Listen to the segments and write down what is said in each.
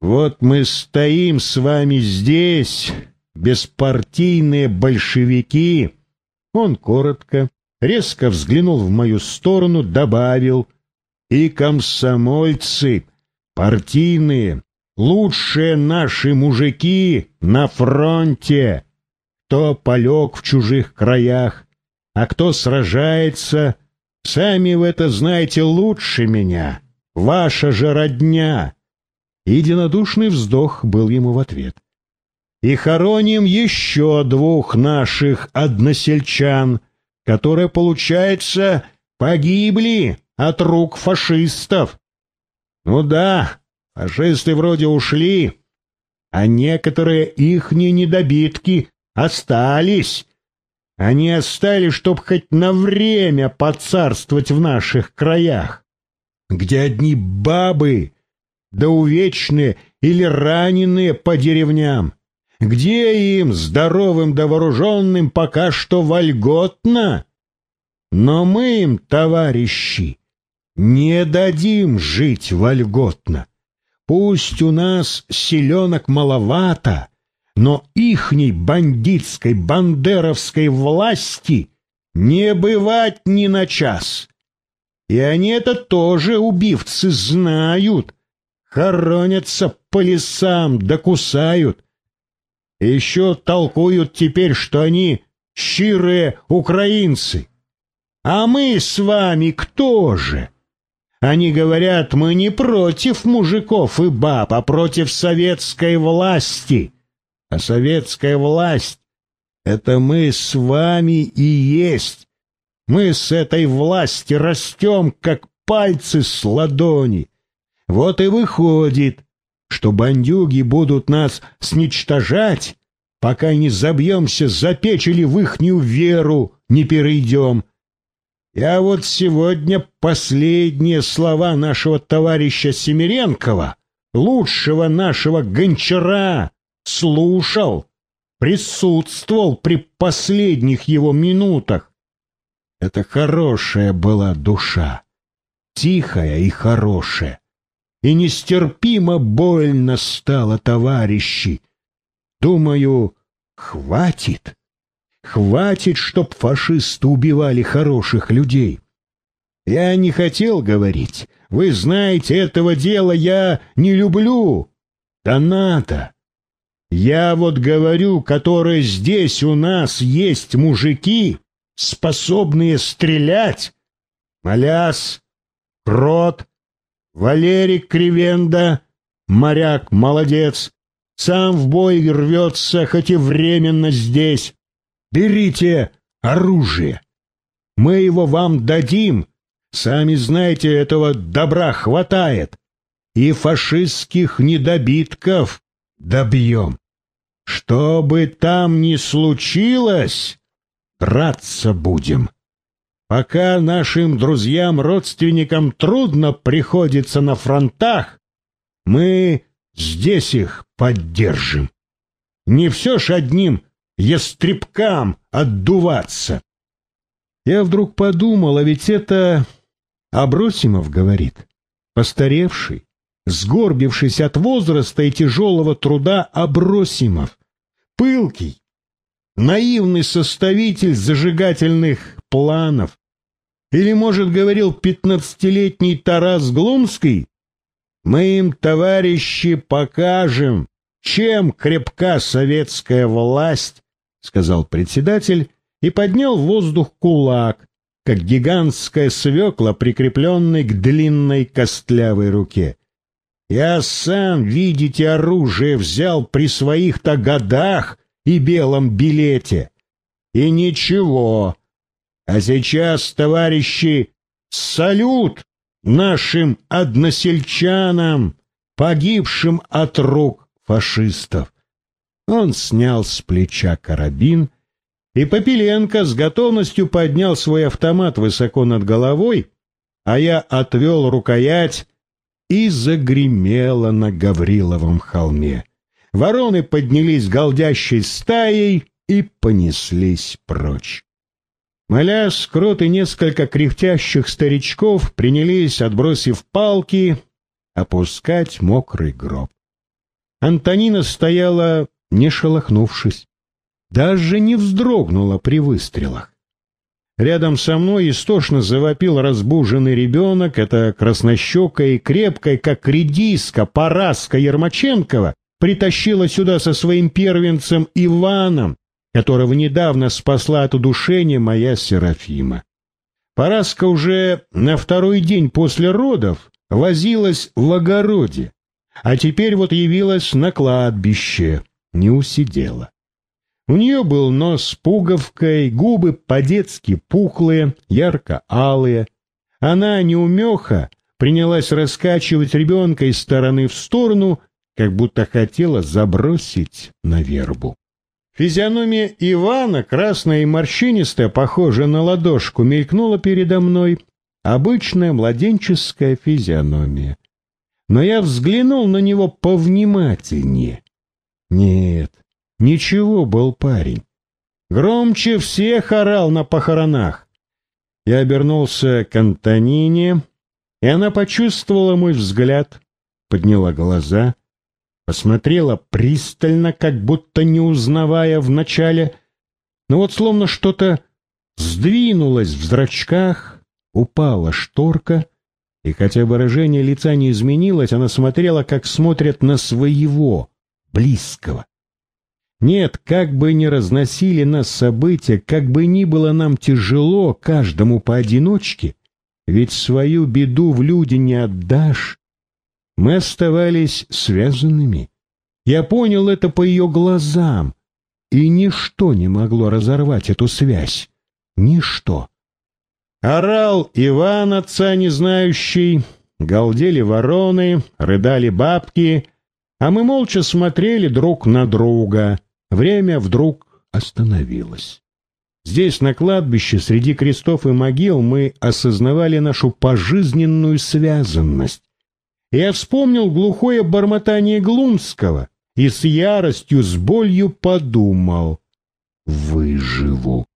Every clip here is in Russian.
Вот мы стоим с вами здесь, беспартийные большевики. Он коротко, резко взглянул в мою сторону, добавил, и комсомольцы, партийные, лучшие наши мужики на фронте, кто полег в чужих краях, а кто сражается, сами вы это знаете лучше меня, ваша же родня. Единодушный вздох был ему в ответ. И хороним еще двух наших односельчан, которые, получается, погибли от рук фашистов. Ну да, фашисты вроде ушли, а некоторые ихние недобитки остались. Они остались, чтоб хоть на время поцарствовать в наших краях, где одни бабы, да увечные или раненые по деревням, где им, здоровым да вооруженным, пока что вольготно. Но мы им, товарищи, не дадим жить вольготно. Пусть у нас селенок маловато, но ихней бандитской, бандеровской власти не бывать ни на час. И они это тоже, убивцы, знают, хоронятся по лесам, докусают. Еще толкуют теперь, что они щирые украинцы. А мы с вами кто же? Они говорят, мы не против мужиков и баб, а против советской власти. А советская власть — это мы с вами и есть. Мы с этой власти растем, как пальцы с ладони. Вот и выходит, что бандюги будут нас сничтожать, пока не забьемся за печь или в ихнюю веру не перейдем. Я вот сегодня последние слова нашего товарища Семиренкова, лучшего нашего гончара, слушал, присутствовал при последних его минутах. Это хорошая была душа, тихая и хорошая, и нестерпимо больно стало товарищи. Думаю, хватит. Хватит, чтоб фашисты убивали хороших людей. Я не хотел говорить. Вы знаете, этого дела я не люблю. Да надо. Я вот говорю, которые здесь у нас есть мужики, способные стрелять. Маляс, Крот, Валерик Кривенда, моряк молодец, сам в бой рвется, хоть и временно здесь. Берите оружие. Мы его вам дадим. Сами знаете, этого добра хватает. И фашистских недобитков добьем. Что бы там ни случилось, драться будем. Пока нашим друзьям-родственникам трудно приходится на фронтах, мы здесь их поддержим. Не все ж одним ястребкам отдуваться. Я вдруг подумал, а ведь это Абросимов говорит, постаревший, сгорбившись от возраста и тяжелого труда Абросимов, пылкий, наивный составитель зажигательных планов. Или, может, говорил пятнадцатилетний Тарас Глумский, мы им, товарищи, покажем, чем крепка советская власть, — сказал председатель и поднял в воздух кулак, как гигантская свекла, прикрепленная к длинной костлявой руке. Я сам, видите, оружие взял при своих-то годах и белом билете. И ничего. А сейчас, товарищи, салют нашим односельчанам, погибшим от рук фашистов. Он снял с плеча карабин, и Попеленко с готовностью поднял свой автомат высоко над головой, а я отвел рукоять и загремело на Гавриловом холме. Вороны поднялись голдящей стаей и понеслись прочь. Маляс, Крот и несколько кряхтящих старичков принялись, отбросив палки, опускать мокрый гроб. Антонина стояла, не шелохнувшись, даже не вздрогнула при выстрелах. Рядом со мной истошно завопил разбуженный ребенок, это краснощекая и крепкая, как редиска, Параска Ермаченкова, притащила сюда со своим первенцем Иваном, которого недавно спасла от удушения моя Серафима. Параска уже на второй день после родов возилась в огороде, а теперь вот явилась на кладбище, не усидела. У нее был нос с пуговкой, губы по-детски пухлые, ярко-алые. Она, неумеха, принялась раскачивать ребенка из стороны в сторону, как будто хотела забросить на вербу. Физиономия Ивана, красная и морщинистая, похожая на ладошку, мелькнула передо мной. Обычная младенческая физиономия. Но я взглянул на него повнимательнее. Нет, ничего был парень. Громче всех орал на похоронах. Я обернулся к Антонине, и она почувствовала мой взгляд, подняла глаза — посмотрела пристально, как будто не узнавая вначале, но вот словно что-то сдвинулось в зрачках, упала шторка, и хотя выражение лица не изменилось, она смотрела, как смотрят на своего, близкого. Нет, как бы ни разносили нас события, как бы ни было нам тяжело каждому поодиночке, ведь свою беду в люди не отдашь, мы оставались связанными. Я понял это по ее глазам, и ничто не могло разорвать эту связь. Ничто. Орал Иван, отца не знающий, галдели вороны, рыдали бабки, а мы молча смотрели друг на друга. Время вдруг остановилось. Здесь, на кладбище, среди крестов и могил, мы осознавали нашу пожизненную связанность, я вспомнил глухое бормотание Глумского и с яростью, с болью подумал. Выживу.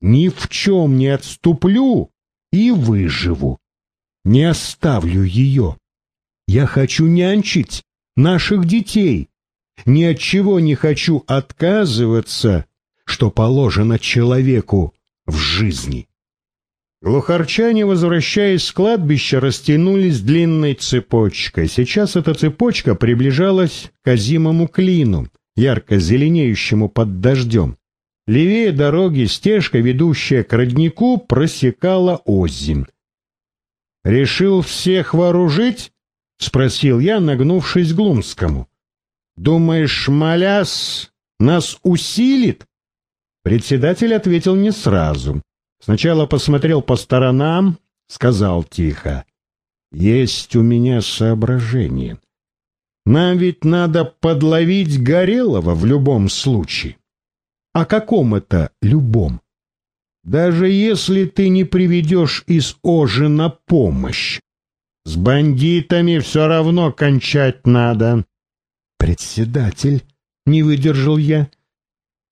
Ни в чем не отступлю и выживу. Не оставлю ее. Я хочу нянчить наших детей. Ни от чего не хочу отказываться, что положено человеку в жизни. Глухарчане, возвращаясь с кладбища, растянулись длинной цепочкой. Сейчас эта цепочка приближалась к озимому клину, ярко зеленеющему под дождем. Левее дороги стежка, ведущая к роднику, просекала озимь. «Решил всех вооружить?» — спросил я, нагнувшись к Глумскому. «Думаешь, Маляс нас усилит?» Председатель ответил не сразу. Сначала посмотрел по сторонам, сказал тихо. «Есть у меня соображение. Нам ведь надо подловить Горелого в любом случае. О каком это любом? Даже если ты не приведешь из Ожи на помощь. С бандитами все равно кончать надо. Председатель, не выдержал я, —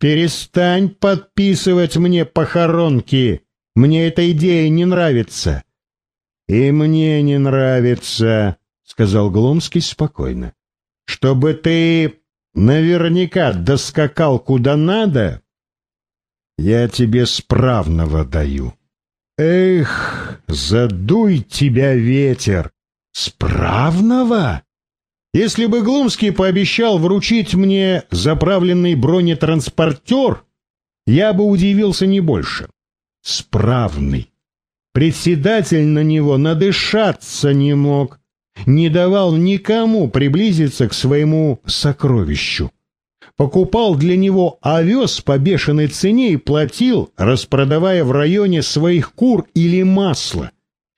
«Перестань подписывать мне похоронки! Мне эта идея не нравится!» «И мне не нравится», — сказал Глумский спокойно. «Чтобы ты наверняка доскакал куда надо, я тебе справного даю». «Эх, задуй тебя ветер! Справного?» Если бы Глумский пообещал вручить мне заправленный бронетранспортер, я бы удивился не больше. Справный. Председатель на него надышаться не мог, не давал никому приблизиться к своему сокровищу. Покупал для него овес по бешеной цене и платил, распродавая в районе своих кур или масло.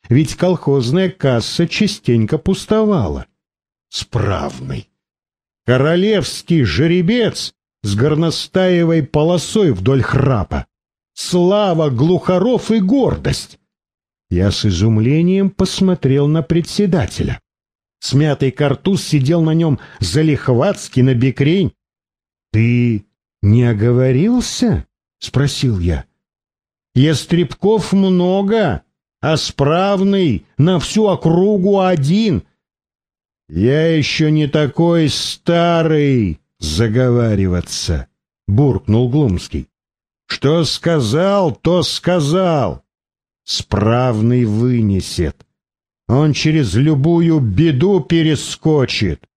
Ведь колхозная касса частенько пустовала справный. Королевский жеребец с горностаевой полосой вдоль храпа. Слава, глухаров и гордость! Я с изумлением посмотрел на председателя. Смятый картуз сидел на нем залихватски на бекрень. — Ты не оговорился? — спросил я. — Ястребков много, а справный на всю округу один — Я еще не такой старый заговариваться, буркнул Глумский. Что сказал, то сказал. Справный вынесет. Он через любую беду перескочит.